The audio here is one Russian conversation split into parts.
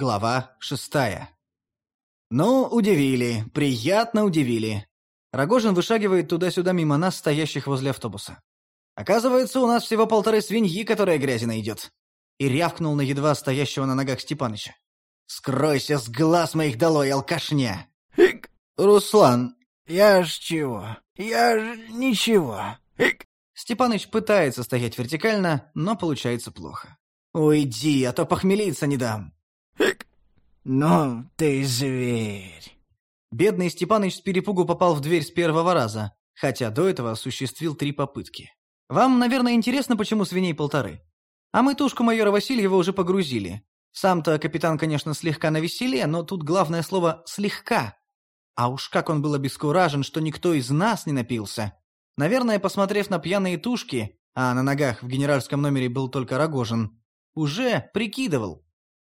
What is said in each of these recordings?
Глава шестая. Ну, удивили, приятно удивили. Рогожин вышагивает туда-сюда мимо нас, стоящих возле автобуса. Оказывается, у нас всего полторы свиньи, которая грязи найдет. И рявкнул на едва стоящего на ногах Степаныча. «Скройся с глаз моих долой, алкашня!» Хик, «Руслан!» я ж чего? Я ж ничего. Хик. Степаныч пытается стоять вертикально, но получается плохо. «Уйди, а то похмелиться не дам!» Ну, ты зверь. Бедный Степаныч с перепугу попал в дверь с первого раза, хотя до этого осуществил три попытки. Вам, наверное, интересно, почему свиней полторы. А мы тушку майора Васильева уже погрузили. Сам-то капитан, конечно, слегка навеселе, но тут главное слово «слегка». А уж как он был обескуражен, что никто из нас не напился. Наверное, посмотрев на пьяные тушки, а на ногах в генеральском номере был только Рогожин, уже прикидывал.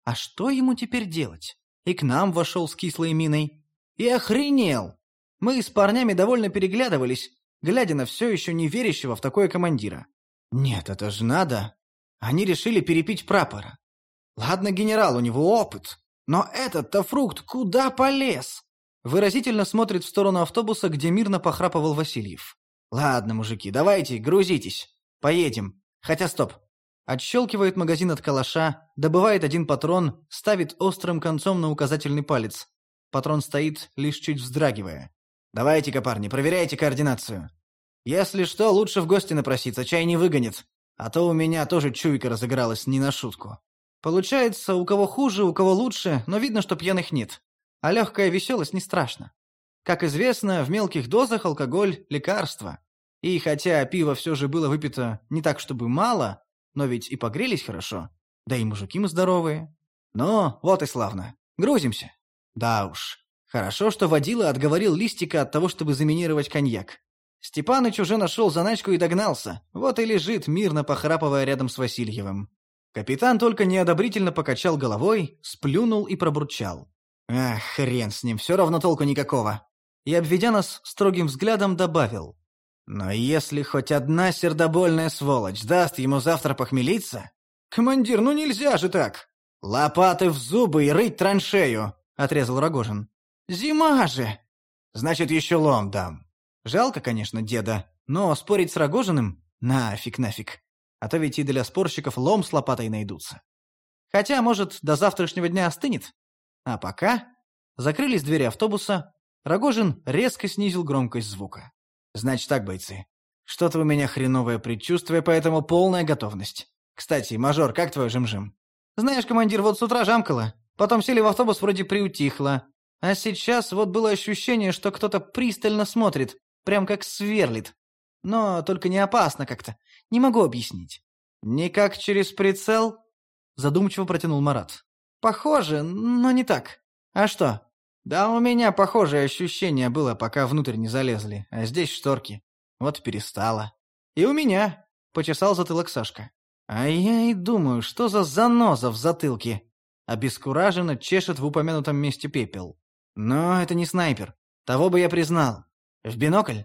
А что ему теперь делать? И к нам вошел с кислой миной. И охренел! Мы с парнями довольно переглядывались, глядя на все еще не верящего в такое командира. Нет, это же надо. Они решили перепить прапора. Ладно, генерал, у него опыт. Но этот-то фрукт куда полез? Выразительно смотрит в сторону автобуса, где мирно похрапывал Васильев. Ладно, мужики, давайте, грузитесь. Поедем. Хотя стоп. Отщелкивает магазин от калаша, добывает один патрон, ставит острым концом на указательный палец. Патрон стоит, лишь чуть вздрагивая. «Давайте-ка, парни, проверяйте координацию. Если что, лучше в гости напроситься, чай не выгонит. А то у меня тоже чуйка разыгралась не на шутку. Получается, у кого хуже, у кого лучше, но видно, что пьяных нет. А легкая веселость не страшна. Как известно, в мелких дозах алкоголь – лекарство. И хотя пиво все же было выпито не так, чтобы мало, но ведь и погрелись хорошо. Да и мужики мы здоровые. Ну, вот и славно. Грузимся. Да уж. Хорошо, что водила отговорил Листика от того, чтобы заминировать коньяк. Степаныч уже нашел заначку и догнался. Вот и лежит, мирно похрапывая рядом с Васильевым. Капитан только неодобрительно покачал головой, сплюнул и пробурчал. «Ах, хрен с ним, все равно толку никакого». И, обведя нас строгим взглядом, добавил. «Но если хоть одна сердобольная сволочь даст ему завтра похмелиться...» «Командир, ну нельзя же так!» «Лопаты в зубы и рыть траншею!» — отрезал Рогожин. «Зима же!» «Значит, еще лом дам». Жалко, конечно, деда, но спорить с Рогожиным — нафиг нафиг. А то ведь и для спорщиков лом с лопатой найдутся. Хотя, может, до завтрашнего дня остынет. А пока... Закрылись двери автобуса. Рогожин резко снизил громкость звука. «Значит так, бойцы. Что-то у меня хреновое предчувствие, поэтому полная готовность. Кстати, мажор, как твой жим-жим?» «Знаешь, командир, вот с утра жамкало. Потом сели в автобус, вроде приутихло. А сейчас вот было ощущение, что кто-то пристально смотрит, прям как сверлит. Но только не опасно как-то. Не могу объяснить. «Не как через прицел?» Задумчиво протянул Марат. «Похоже, но не так. А что?» «Да у меня похожее ощущение было, пока внутрь не залезли, а здесь шторки. Вот перестало». «И у меня», — почесал затылок Сашка. «А я и думаю, что за заноза в затылке?» Обескураженно чешет в упомянутом месте пепел. Но это не снайпер. Того бы я признал. В бинокль?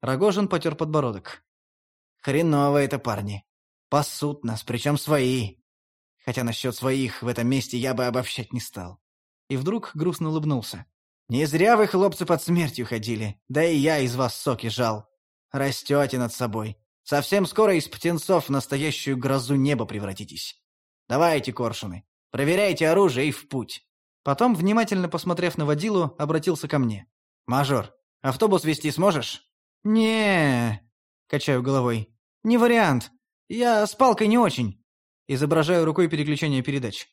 Рогожин потер подбородок. Хреново это парни. Пасут нас, причем свои. Хотя насчет своих в этом месте я бы обобщать не стал. И вдруг грустно улыбнулся. Не зря вы, хлопцы, под смертью ходили. Да и я из вас соки жал. Растете над собой. Совсем скоро из птенцов в настоящую грозу неба превратитесь. Давайте, коршуны, проверяйте оружие и в путь. Потом, внимательно посмотрев на водилу, обратился ко мне. «Мажор, автобус вести сможешь?» не качаю головой. «Не вариант. Я с палкой не очень». Изображаю рукой переключение передач.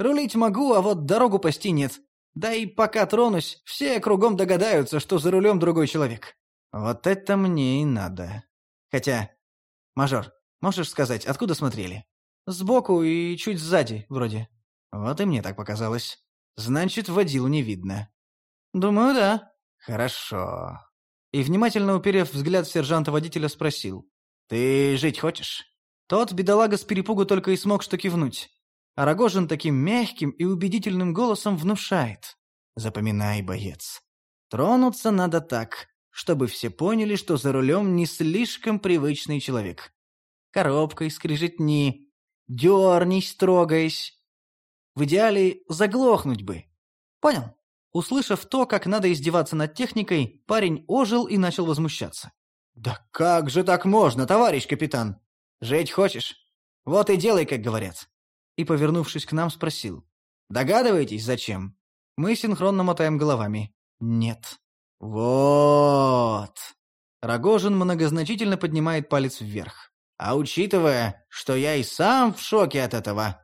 «Рулить могу, а вот дорогу пасти нет. Да и пока тронусь, все кругом догадаются, что за рулем другой человек. Вот это мне и надо. Хотя... Мажор, можешь сказать, откуда смотрели? Сбоку и чуть сзади, вроде. Вот и мне так показалось. Значит, водилу не видно. Думаю, да. Хорошо. И внимательно уперев взгляд сержанта-водителя спросил. Ты жить хочешь? Тот бедолага с перепугу только и смог что кивнуть. А Рогожин таким мягким и убедительным голосом внушает. Запоминай, боец. Тронуться надо так, чтобы все поняли, что за рулем не слишком привычный человек. Коробкой скрижетни, дернись, трогаясь, В идеале заглохнуть бы. Понял? Услышав то, как надо издеваться над техникой, парень ожил и начал возмущаться. «Да как же так можно, товарищ капитан? Жить хочешь? Вот и делай, как говорят». И, повернувшись к нам, спросил. «Догадываетесь, зачем?» Мы синхронно мотаем головами. «Нет». «Вот». Рогожин многозначительно поднимает палец вверх. «А учитывая, что я и сам в шоке от этого,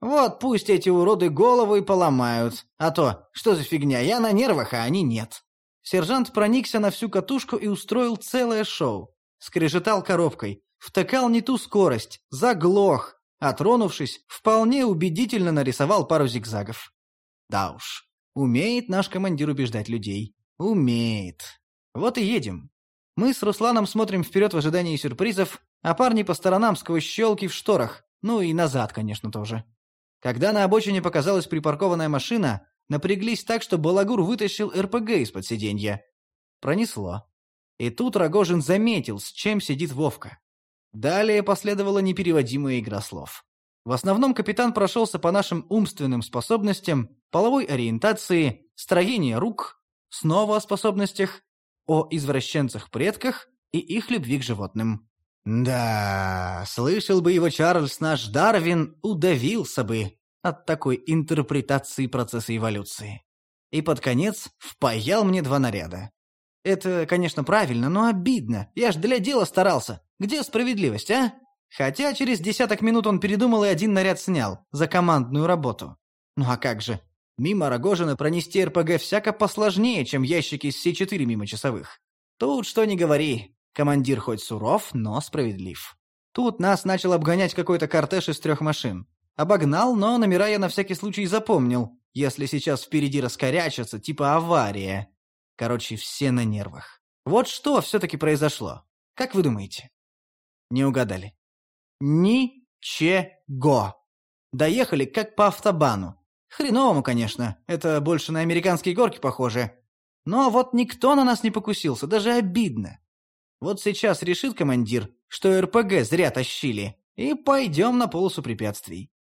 вот пусть эти уроды голову и поломают. А то, что за фигня, я на нервах, а они нет. Сержант проникся на всю катушку и устроил целое шоу. Скрежетал коробкой, втыкал не ту скорость, заглох, а тронувшись, вполне убедительно нарисовал пару зигзагов. Да уж, умеет наш командир убеждать людей. Умеет. Вот и едем. Мы с Русланом смотрим вперед в ожидании сюрпризов, а парни по сторонам сквозь щелки в шторах, ну и назад, конечно, тоже. Когда на обочине показалась припаркованная машина, напряглись так, что Балагур вытащил РПГ из-под сиденья. Пронесло. И тут Рогожин заметил, с чем сидит Вовка. Далее последовала непереводимая игра слов. В основном капитан прошелся по нашим умственным способностям, половой ориентации, строению рук, снова о способностях, о извращенцах-предках и их любви к животным. Да, слышал бы его Чарльз наш Дарвин, удавился бы от такой интерпретации процесса эволюции. И под конец впаял мне два наряда. Это, конечно, правильно, но обидно. Я ж для дела старался. Где справедливость, а? Хотя через десяток минут он передумал и один наряд снял, за командную работу. Ну а как же? Мимо Рогожина пронести РПГ всяко посложнее, чем ящики с С4 мимо часовых. Тут что ни говори, Командир хоть суров, но справедлив. Тут нас начал обгонять какой-то кортеж из трех машин. Обогнал, но номера я на всякий случай запомнил, если сейчас впереди раскорячатся, типа авария. Короче, все на нервах. Вот что все-таки произошло. Как вы думаете? Не угадали. Ничего. Доехали как по автобану. Хреновому, конечно. Это больше на американские горки похоже. Но вот никто на нас не покусился, даже обидно. Вот сейчас решит командир, что РПГ зря тащили, и пойдем на полосу препятствий.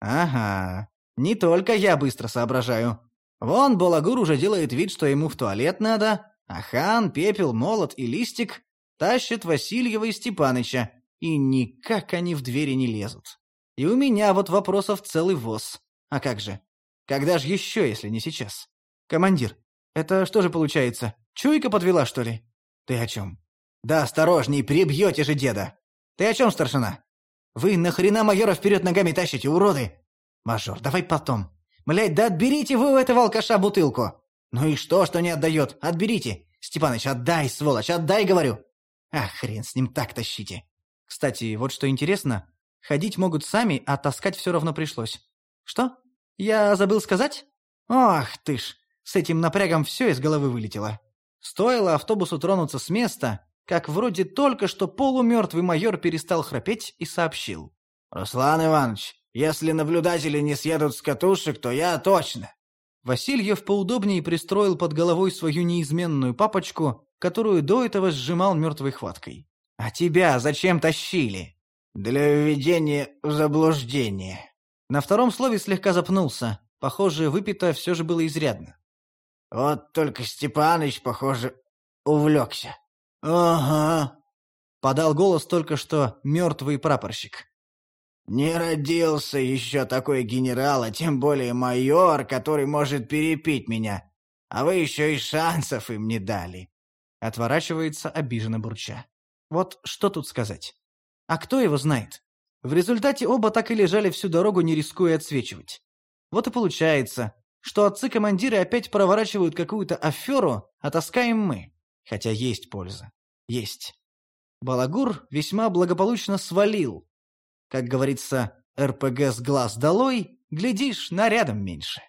Ага, не только я быстро соображаю. Вон Балагур уже делает вид, что ему в туалет надо, а Хан, Пепел, Молот и Листик тащат Васильева и Степаныча, и никак они в двери не лезут. И у меня вот вопросов целый воз. А как же? Когда же еще, если не сейчас? Командир, это что же получается? Чуйка подвела, что ли? Ты о чем? «Да осторожней, прибьете же деда!» «Ты о чем, старшина?» «Вы нахрена майора вперед ногами тащите, уроды?» «Мажор, давай потом». «Блядь, да отберите вы у этого алкаша бутылку!» «Ну и что, что не отдает? Отберите!» «Степаныч, отдай, сволочь, отдай, говорю!» «Ах, хрен с ним так тащите!» Кстати, вот что интересно, ходить могут сами, а таскать все равно пришлось. Что? Я забыл сказать? Ах ты ж, с этим напрягом все из головы вылетело. Стоило автобусу тронуться с места, как вроде только что полумертвый майор перестал храпеть и сообщил. «Руслан Иванович, если наблюдатели не съедут с катушек, то я точно». Васильев поудобнее пристроил под головой свою неизменную папочку, которую до этого сжимал мертвой хваткой. «А тебя зачем тащили?» «Для введения в заблуждение». На втором слове слегка запнулся. Похоже, выпито все же было изрядно. «Вот только Степаныч, похоже, увлекся». «Ага», — подал голос только что мертвый прапорщик. «Не родился еще такой генерал, а тем более майор, который может перепить меня. А вы еще и шансов им не дали». Отворачивается обиженно бурча. Вот что тут сказать? А кто его знает? В результате оба так и лежали всю дорогу, не рискуя отсвечивать. Вот и получается, что отцы-командиры опять проворачивают какую-то аферу, а таскаем мы. Хотя есть польза. Есть. Балагур весьма благополучно свалил. Как говорится, РПГ с глаз долой, глядишь, нарядом меньше.